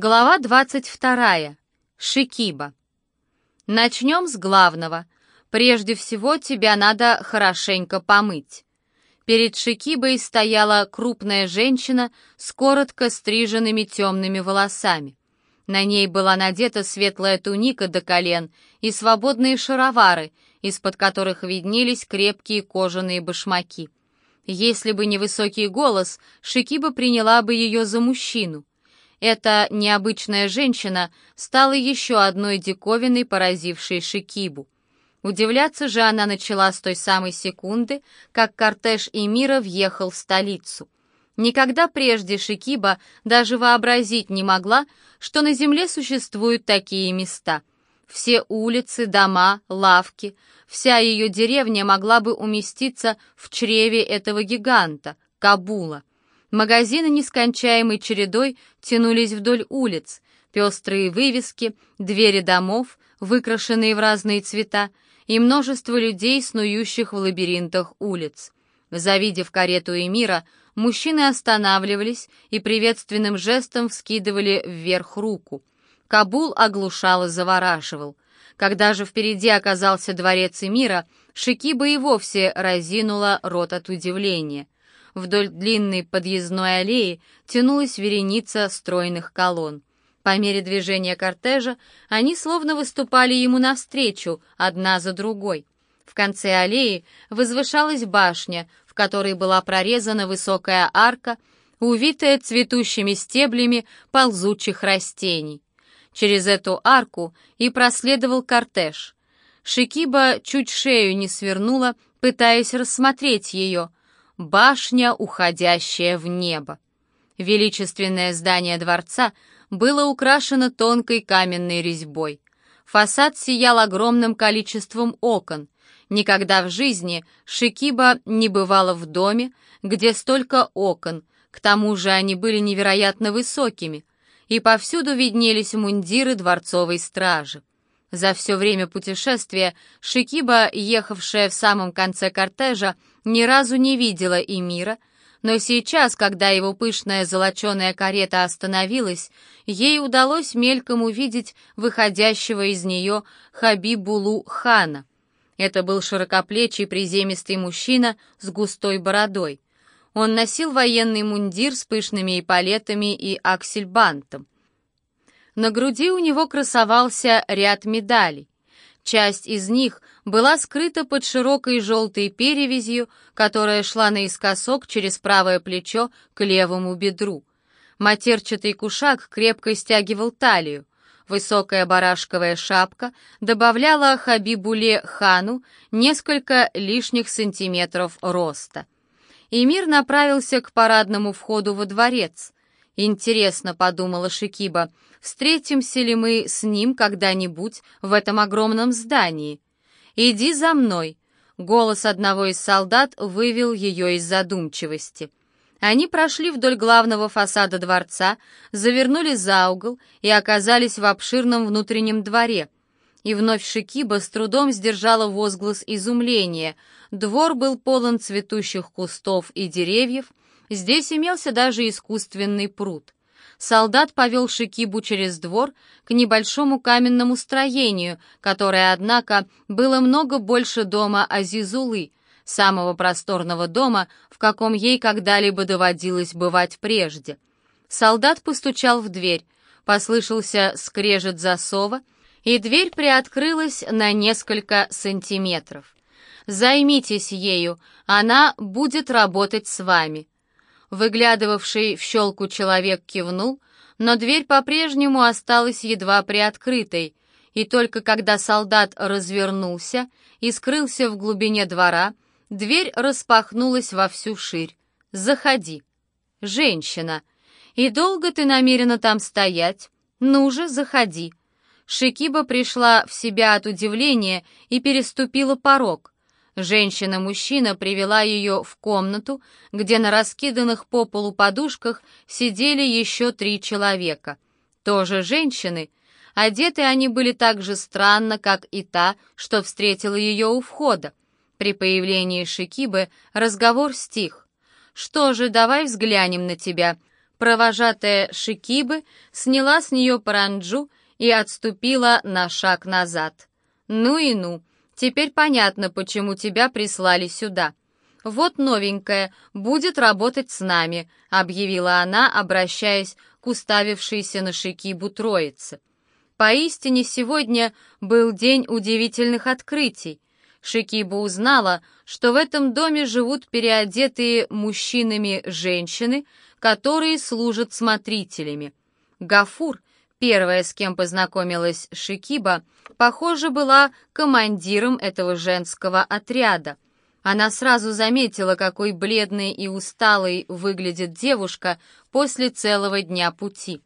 Глава 22. Шикиба. Начнем с главного. Прежде всего тебя надо хорошенько помыть. Перед Шикибой стояла крупная женщина с коротко стриженными темными волосами. На ней была надета светлая туника до колен и свободные шаровары, из-под которых виднелись крепкие кожаные башмаки. Если бы не высокий голос, Шикиба приняла бы ее за мужчину. Эта необычная женщина стала еще одной диковиной, поразившей Шикибу. Удивляться же она начала с той самой секунды, как кортеж Эмира въехал в столицу. Никогда прежде Шикиба даже вообразить не могла, что на земле существуют такие места. Все улицы, дома, лавки, вся ее деревня могла бы уместиться в чреве этого гиганта, Кабула. Магазины нескончаемой чередой тянулись вдоль улиц, пестрые вывески, двери домов, выкрашенные в разные цвета, и множество людей, снующих в лабиринтах улиц. Завидев карету Эмира, мужчины останавливались и приветственным жестом вскидывали вверх руку. Кабул оглушал и завораживал. Когда же впереди оказался дворец Эмира, Шикиба и вовсе разинула рот от удивления — Вдоль длинной подъездной аллеи тянулась вереница стройных колонн. По мере движения кортежа они словно выступали ему навстречу, одна за другой. В конце аллеи возвышалась башня, в которой была прорезана высокая арка, увитая цветущими стеблями ползучих растений. Через эту арку и проследовал кортеж. Шикиба чуть шею не свернула, пытаясь рассмотреть ее — башня, уходящая в небо. Величественное здание дворца было украшено тонкой каменной резьбой. Фасад сиял огромным количеством окон. Никогда в жизни Шикиба не бывала в доме, где столько окон, к тому же они были невероятно высокими, и повсюду виднелись мундиры дворцовой стражи. За все время путешествия Шикиба, ехавшая в самом конце кортежа, ни разу не видела Эмира, но сейчас, когда его пышная золоченая карета остановилась, ей удалось мельком увидеть выходящего из нее Хабибулу хана. Это был широкоплечий приземистый мужчина с густой бородой. Он носил военный мундир с пышными эполетами и аксельбантом. На груди у него красовался ряд медалей. Часть из них была скрыта под широкой желтой перевязью, которая шла наискосок через правое плечо к левому бедру. Матерчатый кушак крепко стягивал талию. Высокая барашковая шапка добавляла Хабибуле хану несколько лишних сантиметров роста. Эмир направился к парадному входу во дворец. «Интересно», — подумала Шикиба, — «встретимся ли мы с ним когда-нибудь в этом огромном здании?» «Иди за мной», — голос одного из солдат вывел ее из задумчивости. Они прошли вдоль главного фасада дворца, завернули за угол и оказались в обширном внутреннем дворе. И вновь Шикиба с трудом сдержала возглас изумления. Двор был полон цветущих кустов и деревьев, Здесь имелся даже искусственный пруд. Солдат повел Шикибу через двор к небольшому каменному строению, которое, однако, было много больше дома Азизулы, самого просторного дома, в каком ей когда-либо доводилось бывать прежде. Солдат постучал в дверь, послышался скрежет засова, и дверь приоткрылась на несколько сантиметров. «Займитесь ею, она будет работать с вами», Выглядывавший в щелку человек кивнул, но дверь по-прежнему осталась едва приоткрытой, и только когда солдат развернулся и скрылся в глубине двора, дверь распахнулась во всю ширь. «Заходи». «Женщина. И долго ты намерена там стоять? Ну же, заходи». Шикиба пришла в себя от удивления и переступила порог. Женщина-мужчина привела ее в комнату, где на раскиданных по полу подушках сидели еще три человека. Тоже женщины. Одеты они были так же странно, как и та, что встретила ее у входа. При появлении Шикибы разговор стих. «Что же, давай взглянем на тебя», Провожатая Шикибы сняла с нее паранджу и отступила на шаг назад. «Ну и ну, теперь понятно, почему тебя прислали сюда. Вот новенькая, будет работать с нами», — объявила она, обращаясь к уставившейся на Шикибу троице. Поистине сегодня был день удивительных открытий. Шикиба узнала, что в этом доме живут переодетые мужчинами женщины, которые служат смотрителями. Гафур, первая, с кем познакомилась Шикиба, похоже, была командиром этого женского отряда. Она сразу заметила, какой бледной и усталой выглядит девушка после целого дня пути.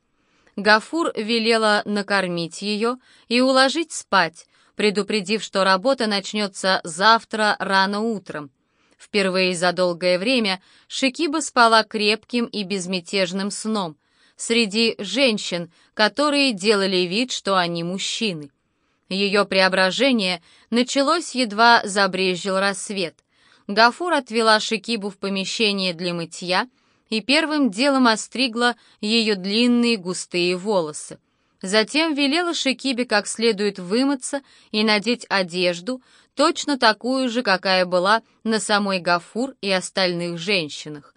Гафур велела накормить ее и уложить спать, предупредив, что работа начнется завтра рано утром. Впервые за долгое время Шикиба спала крепким и безмятежным сном среди женщин, которые делали вид, что они мужчины. Ее преображение началось едва забрезжил рассвет. Гафур отвела Шикибу в помещение для мытья и первым делом остригла ее длинные густые волосы. Затем велела Шикибе как следует вымыться и надеть одежду, точно такую же, какая была на самой Гафур и остальных женщинах.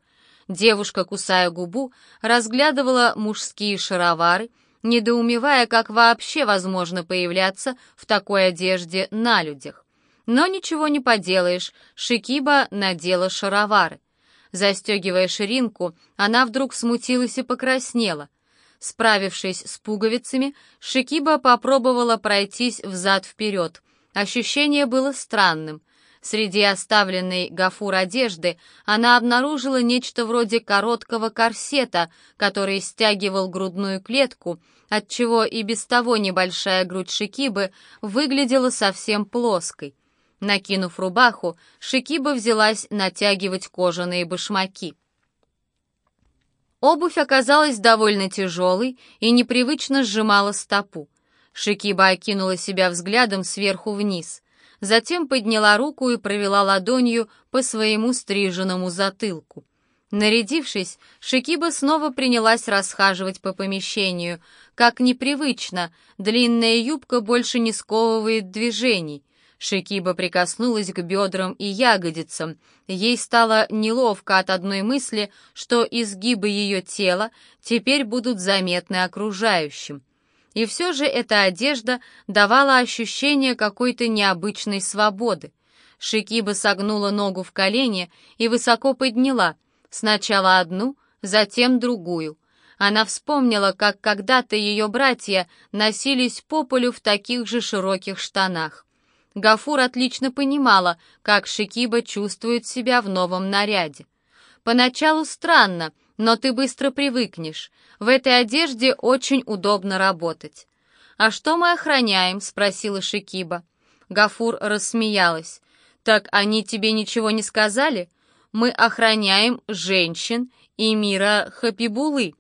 Девушка, кусая губу, разглядывала мужские шаровары, недоумевая, как вообще возможно появляться в такой одежде на людях. Но ничего не поделаешь, Шикиба надела шаровары. Застегивая ширинку, она вдруг смутилась и покраснела. Справившись с пуговицами, Шикиба попробовала пройтись взад-вперед. Ощущение было странным. Среди оставленной Гафур одежды она обнаружила нечто вроде короткого корсета, который стягивал грудную клетку, отчего и без того небольшая грудь Шикибы выглядела совсем плоской. Накинув рубаху, Шикиба взялась натягивать кожаные башмаки. Обувь оказалась довольно тяжелой и непривычно сжимала стопу. Шикиба окинула себя взглядом сверху вниз. Затем подняла руку и провела ладонью по своему стриженному затылку. Нарядившись, Шикиба снова принялась расхаживать по помещению. Как непривычно, длинная юбка больше не сковывает движений — Шикиба прикоснулась к бедрам и ягодицам. Ей стало неловко от одной мысли, что изгибы ее тела теперь будут заметны окружающим. И все же эта одежда давала ощущение какой-то необычной свободы. Шикиба согнула ногу в колени и высоко подняла, сначала одну, затем другую. Она вспомнила, как когда-то ее братья носились по полю в таких же широких штанах. Гафур отлично понимала, как Шикиба чувствует себя в новом наряде. Поначалу странно, но ты быстро привыкнешь. В этой одежде очень удобно работать. «А что мы охраняем?» — спросила Шикиба. Гафур рассмеялась. «Так они тебе ничего не сказали? Мы охраняем женщин и мира Хапибулы.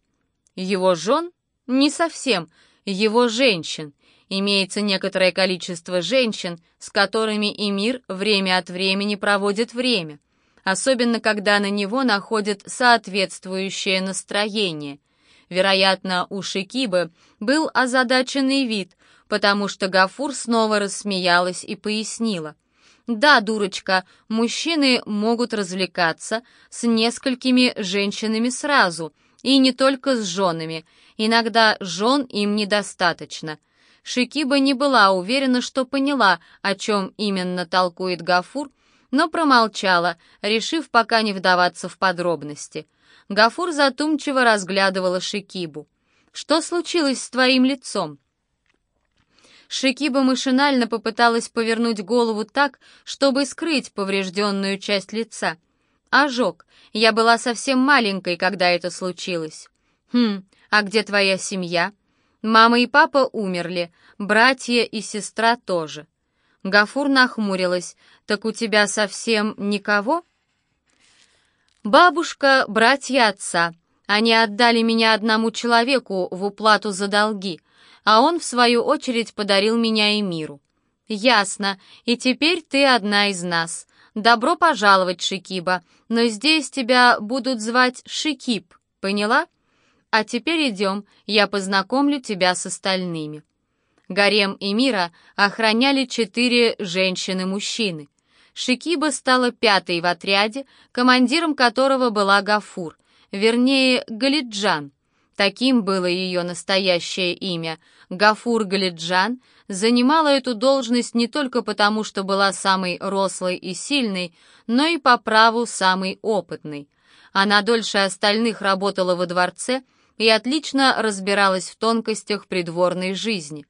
Его жен? Не совсем. Его женщин. Имеется некоторое количество женщин, с которыми и мир время от времени проводит время, особенно когда на него находит соответствующее настроение. Вероятно, у Шикибы был озадаченный вид, потому что Гафур снова рассмеялась и пояснила. «Да, дурочка, мужчины могут развлекаться с несколькими женщинами сразу, и не только с женами, иногда жен им недостаточно». Шикиба не была уверена, что поняла, о чем именно толкует Гафур, но промолчала, решив пока не вдаваться в подробности. Гафур затумчиво разглядывала Шикибу. «Что случилось с твоим лицом?» Шикиба машинально попыталась повернуть голову так, чтобы скрыть поврежденную часть лица. «Ожог. Я была совсем маленькой, когда это случилось». «Хм, а где твоя семья?» Мама и папа умерли, братья и сестра тоже. Гафур нахмурилась. «Так у тебя совсем никого?» «Бабушка, братья отца. Они отдали меня одному человеку в уплату за долги, а он, в свою очередь, подарил меня и миру. Ясно, и теперь ты одна из нас. Добро пожаловать, Шикиба, но здесь тебя будут звать Шикиб, поняла?» а теперь идем, я познакомлю тебя с остальными». Гарем Эмира охраняли четыре женщины-мужчины. Шикиба стала пятой в отряде, командиром которого была Гафур, вернее, Галиджан. Таким было ее настоящее имя. Гафур Галиджан занимала эту должность не только потому, что была самой рослой и сильной, но и по праву самой опытной. Она дольше остальных работала во дворце и отлично разбиралась в тонкостях придворной жизни.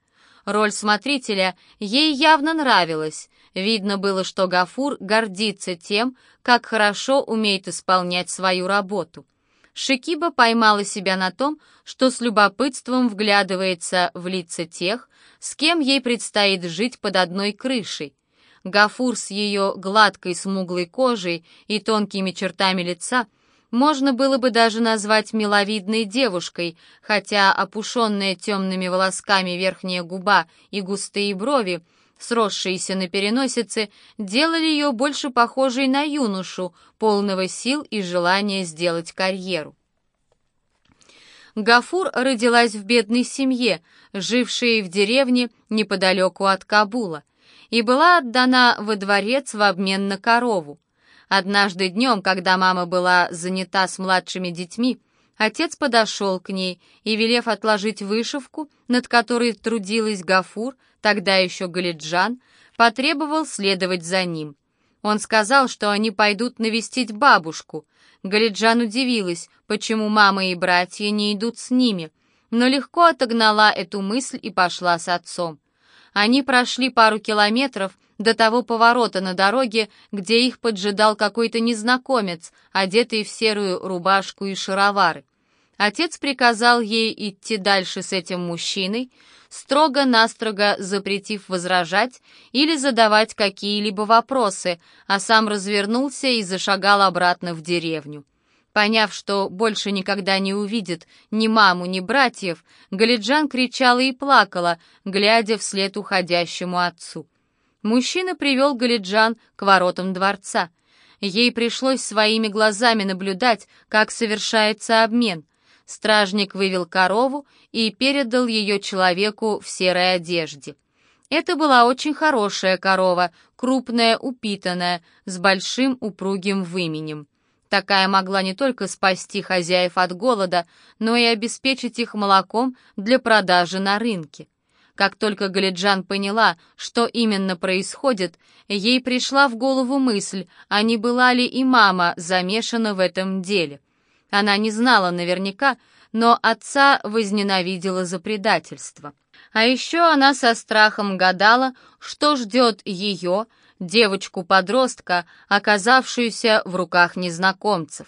Роль смотрителя ей явно нравилась. Видно было, что Гафур гордится тем, как хорошо умеет исполнять свою работу. Шикиба поймала себя на том, что с любопытством вглядывается в лица тех, с кем ей предстоит жить под одной крышей. Гафур с ее гладкой смуглой кожей и тонкими чертами лица — можно было бы даже назвать миловидной девушкой, хотя опушенная темными волосками верхняя губа и густые брови, сросшиеся на переносице, делали ее больше похожей на юношу, полного сил и желания сделать карьеру. Гафур родилась в бедной семье, жившей в деревне неподалеку от Кабула, и была отдана во дворец в обмен на корову. Однажды днем, когда мама была занята с младшими детьми, отец подошел к ней и, велев отложить вышивку, над которой трудилась Гафур, тогда еще Галиджан, потребовал следовать за ним. Он сказал, что они пойдут навестить бабушку. Галиджан удивилась, почему мама и братья не идут с ними, но легко отогнала эту мысль и пошла с отцом. Они прошли пару километров до того поворота на дороге, где их поджидал какой-то незнакомец, одетый в серую рубашку и шаровары. Отец приказал ей идти дальше с этим мужчиной, строго-настрого запретив возражать или задавать какие-либо вопросы, а сам развернулся и зашагал обратно в деревню. Поняв, что больше никогда не увидит ни маму, ни братьев, Галиджан кричала и плакала, глядя вслед уходящему отцу. Мужчина привел Галиджан к воротам дворца. Ей пришлось своими глазами наблюдать, как совершается обмен. Стражник вывел корову и передал ее человеку в серой одежде. Это была очень хорошая корова, крупная, упитанная, с большим упругим выменем. Такая могла не только спасти хозяев от голода, но и обеспечить их молоком для продажи на рынке. Как только Галиджан поняла, что именно происходит, ей пришла в голову мысль, а не была ли и мама замешана в этом деле. Она не знала наверняка, но отца возненавидела за предательство. А еще она со страхом гадала, что ждет ее, девочку-подростка, оказавшуюся в руках незнакомцев.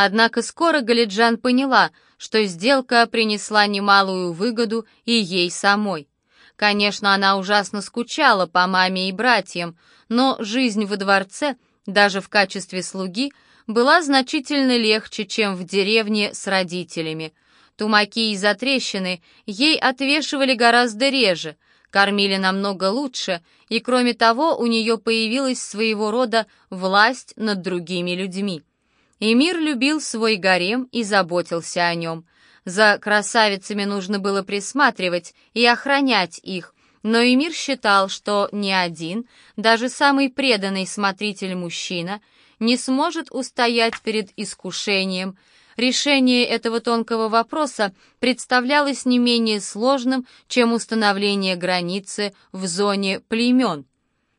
Однако скоро Галиджан поняла, что сделка принесла немалую выгоду и ей самой. Конечно, она ужасно скучала по маме и братьям, но жизнь во дворце, даже в качестве слуги, была значительно легче, чем в деревне с родителями. Тумаки и затрещины ей отвешивали гораздо реже, кормили намного лучше, и кроме того у нее появилась своего рода власть над другими людьми. Эмир любил свой гарем и заботился о нем. За красавицами нужно было присматривать и охранять их, но Эмир считал, что ни один, даже самый преданный смотритель мужчина, не сможет устоять перед искушением. Решение этого тонкого вопроса представлялось не менее сложным, чем установление границы в зоне племен.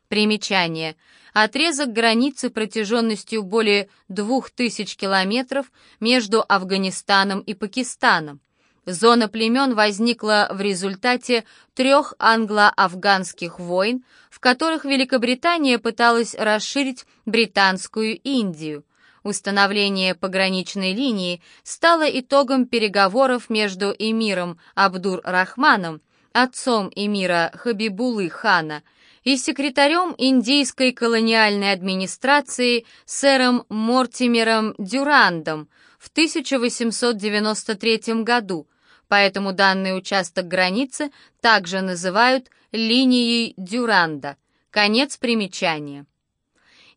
Примечание – отрезок границы протяженностью более двух тысяч километров между Афганистаном и Пакистаном. Зона племен возникла в результате трех англо-афганских войн, в которых Великобритания пыталась расширить Британскую Индию. Установление пограничной линии стало итогом переговоров между эмиром Абдур-Рахманом, отцом эмира Хабибулы хана, и секретарем индийской колониальной администрации сэром Мортимером Дюрандом в 1893 году, поэтому данный участок границы также называют линией Дюранда. Конец примечания.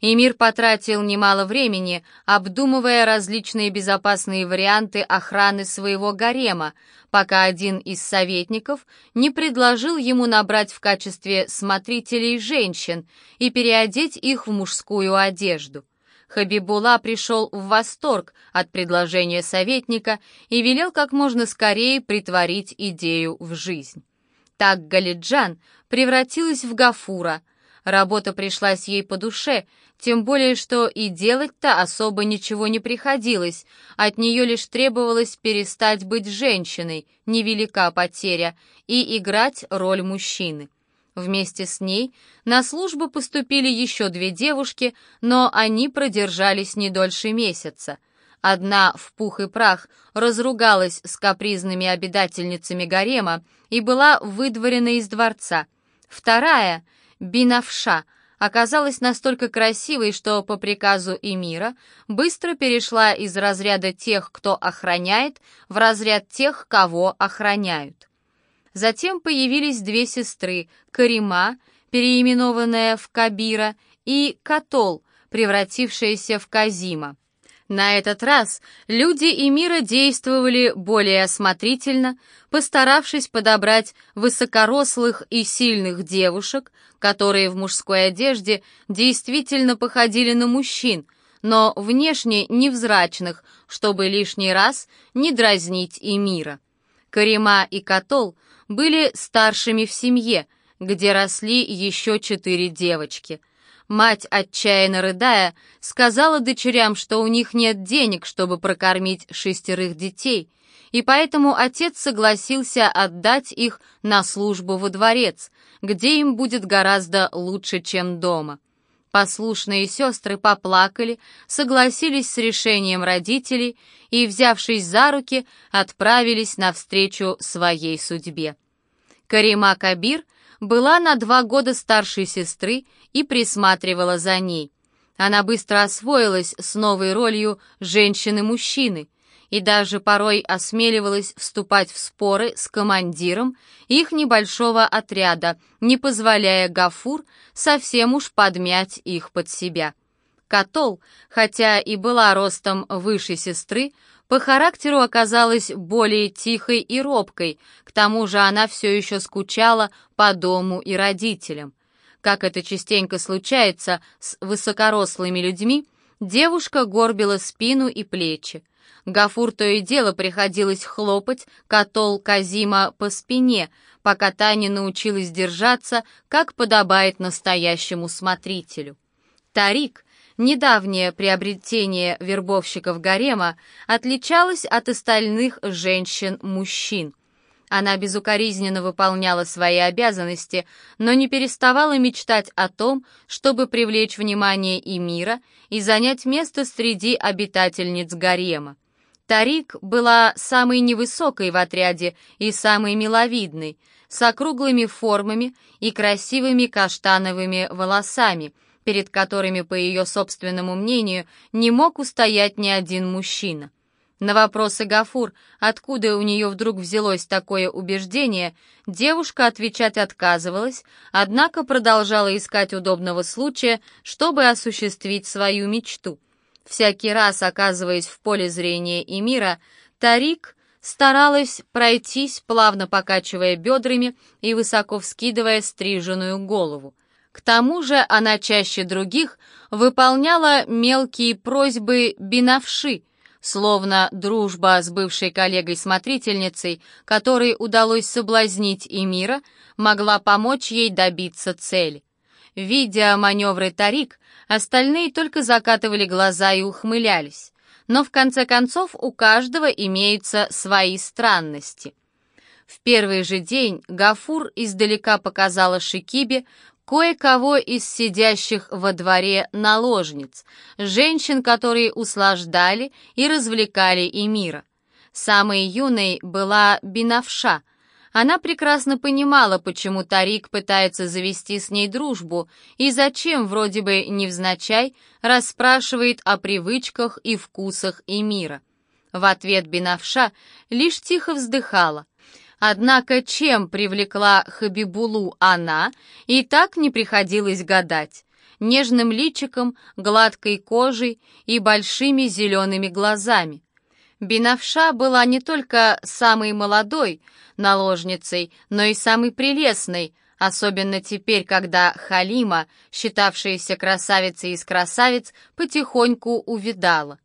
Эмир потратил немало времени, обдумывая различные безопасные варианты охраны своего гарема, пока один из советников не предложил ему набрать в качестве смотрителей женщин и переодеть их в мужскую одежду. Хабибула пришел в восторг от предложения советника и велел как можно скорее притворить идею в жизнь. Так Галиджан превратилась в Гафура. Работа пришлась ей по душе, тем более, что и делать-то особо ничего не приходилось, от нее лишь требовалось перестать быть женщиной, невелика потеря, и играть роль мужчины. Вместе с ней на службу поступили еще две девушки, но они продержались не дольше месяца. Одна в пух и прах разругалась с капризными обитательницами гарема и была выдворена из дворца. Вторая, Бинавша, оказалась настолько красивой, что по приказу эмира быстро перешла из разряда тех, кто охраняет, в разряд тех, кого охраняют. Затем появились две сестры — Карима, переименованная в Кабира, и Катол, превратившаяся в Казима. На этот раз люди и мира действовали более осмотрительно, постаравшись подобрать высокорослых и сильных девушек, которые в мужской одежде действительно походили на мужчин, но внешне невзрачных, чтобы лишний раз не дразнить и мира. Карима и Катол были старшими в семье, где росли еще четыре девочки — Мать, отчаянно рыдая, сказала дочерям, что у них нет денег, чтобы прокормить шестерых детей, и поэтому отец согласился отдать их на службу во дворец, где им будет гораздо лучше, чем дома. Послушные сестры поплакали, согласились с решением родителей и, взявшись за руки, отправились навстречу своей судьбе. Карима Кабир была на два года старшей сестры и присматривала за ней. Она быстро освоилась с новой ролью женщины-мужчины и даже порой осмеливалась вступать в споры с командиром их небольшого отряда, не позволяя Гафур совсем уж подмять их под себя. Катол, хотя и была ростом выше сестры, по характеру оказалась более тихой и робкой, к тому же она все еще скучала по дому и родителям. Как это частенько случается с высокорослыми людьми, девушка горбила спину и плечи. Гафур то и дело приходилось хлопать котол Казима по спине, пока та не научилась держаться, как подобает настоящему смотрителю. Тарик, недавнее приобретение вербовщиков гарема, отличалась от остальных женщин-мужчин. Она безукоризненно выполняла свои обязанности, но не переставала мечтать о том, чтобы привлечь внимание и мира и занять место среди обитательниц гарема. Тарик была самой невысокой в отряде и самой миловидной, с округлыми формами и красивыми каштановыми волосами, перед которыми, по ее собственному мнению, не мог устоять ни один мужчина. На вопросы Гафур, откуда у нее вдруг взялось такое убеждение, девушка отвечать отказывалась, однако продолжала искать удобного случая, чтобы осуществить свою мечту. Всякий раз, оказываясь в поле зрения Эмира, Тарик старалась пройтись, плавно покачивая бедрами и высоко вскидывая стриженную голову. К тому же она чаще других выполняла мелкие просьбы Бинавши — словно дружба с бывшей коллегой-смотрительницей, которой удалось соблазнить Эмира, могла помочь ей добиться цели. Видя маневры Тарик, остальные только закатывали глаза и ухмылялись. Но в конце концов у каждого имеются свои странности. В первый же день Гафур издалека показала Шикибе кое-кого из сидящих во дворе наложниц, женщин, которые услаждали и развлекали Эмира. Самой юной была Бинавша. Она прекрасно понимала, почему Тарик пытается завести с ней дружбу и зачем, вроде бы невзначай, расспрашивает о привычках и вкусах Эмира. В ответ Бинавша лишь тихо вздыхала. Однако чем привлекла Хабибулу она, и так не приходилось гадать. нежным личиком, гладкой кожей и большими зелеными глазами. Бинавша была не только самой молодой наложницей, но и самой прелестной, особенно теперь, когда Халима, считавшаяся красавицей из красавиц, потихоньку увидала.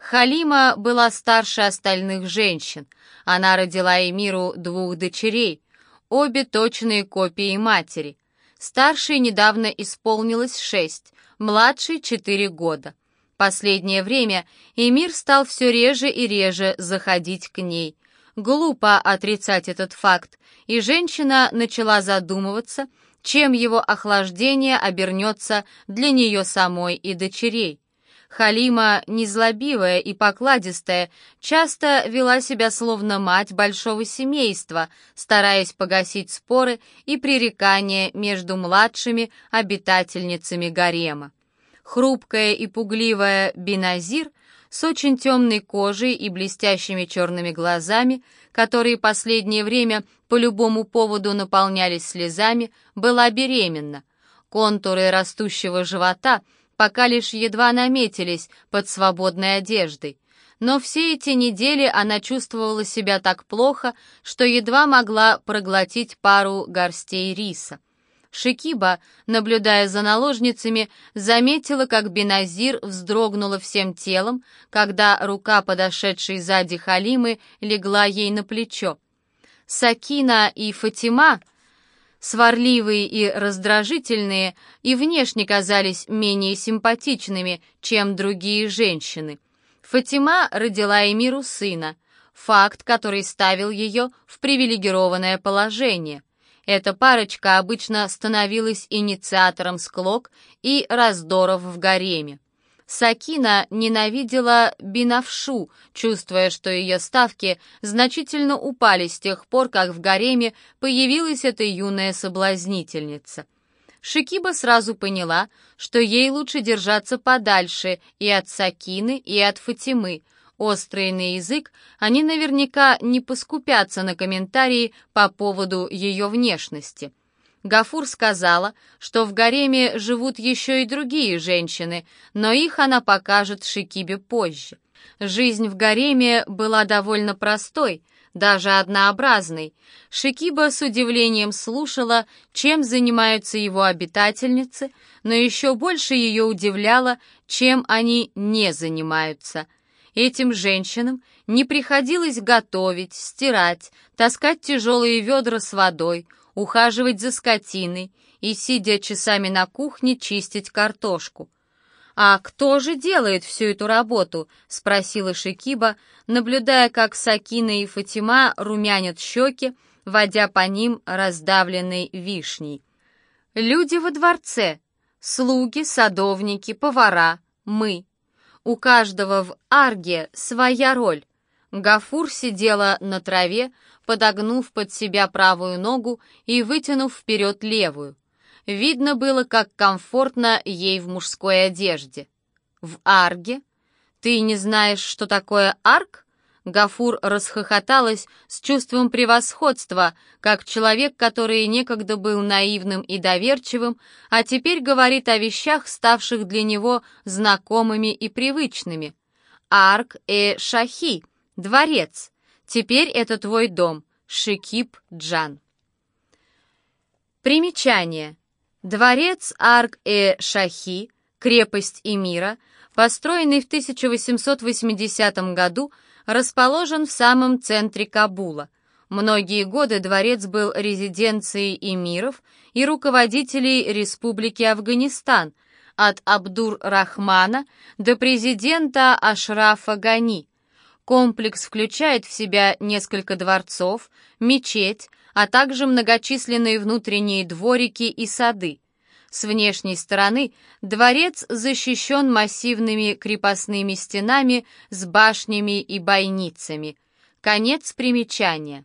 Халима была старше остальных женщин. Она родила Эмиру двух дочерей, обе точные копии матери. Старшей недавно исполнилось шесть, младшей четыре года. Последнее время Эмир стал все реже и реже заходить к ней. Глупо отрицать этот факт, и женщина начала задумываться, чем его охлаждение обернется для нее самой и дочерей. Халима, незлобивая и покладистая, часто вела себя словно мать большого семейства, стараясь погасить споры и пререкания между младшими обитательницами гарема. Хрупкая и пугливая Биназир с очень темной кожей и блестящими черными глазами, которые последнее время по любому поводу наполнялись слезами, была беременна. Контуры растущего живота пока лишь едва наметились под свободной одеждой. Но все эти недели она чувствовала себя так плохо, что едва могла проглотить пару горстей риса. Шикиба, наблюдая за наложницами, заметила, как Беназир вздрогнула всем телом, когда рука подошедшей сзади Халимы легла ей на плечо. Сакина и Фатима, сварливые и раздражительные, и внешне казались менее симпатичными, чем другие женщины. Фатима родила Эмиру сына, факт, который ставил ее в привилегированное положение – эта парочка обычно становилась инициатором склок и раздоров в гареме. Сакина ненавидела Бинавшу, чувствуя, что ее ставки значительно упали с тех пор, как в гареме появилась эта юная соблазнительница. Шикиба сразу поняла, что ей лучше держаться подальше и от Сакины, и от Фатимы, Острые на язык, они наверняка не поскупятся на комментарии по поводу ее внешности. Гафур сказала, что в гареме живут еще и другие женщины, но их она покажет Шикибе позже. Жизнь в гареме была довольно простой, даже однообразной. Шикиба с удивлением слушала, чем занимаются его обитательницы, но еще больше ее удивляло, чем они не занимаются – Этим женщинам не приходилось готовить, стирать, таскать тяжелые ведра с водой, ухаживать за скотиной и, сидя часами на кухне, чистить картошку. «А кто же делает всю эту работу?» — спросила Шикиба, наблюдая, как Сакина и Фатима румянят щеки, водя по ним раздавленной вишней. «Люди во дворце, слуги, садовники, повара, мы», у каждого в арге своя роль. Гафур сидела на траве, подогнув под себя правую ногу и вытянув вперед левую. Видно было, как комфортно ей в мужской одежде. В арге? Ты не знаешь, что такое арк? Гафур расхохоталась с чувством превосходства, как человек, который некогда был наивным и доверчивым, а теперь говорит о вещах, ставших для него знакомыми и привычными. Арк-э-Шахи, дворец. Теперь это твой дом, Шикип-Джан. Примечание. Дворец Арк-э-Шахи, крепость Эмира, построенный в 1880 году, расположен в самом центре Кабула. Многие годы дворец был резиденцией эмиров и руководителей Республики Афганистан, от Абдур-Рахмана до президента Ашрафа Гани. Комплекс включает в себя несколько дворцов, мечеть, а также многочисленные внутренние дворики и сады. С внешней стороны дворец защищен массивными крепостными стенами с башнями и бойницами. Конец примечания.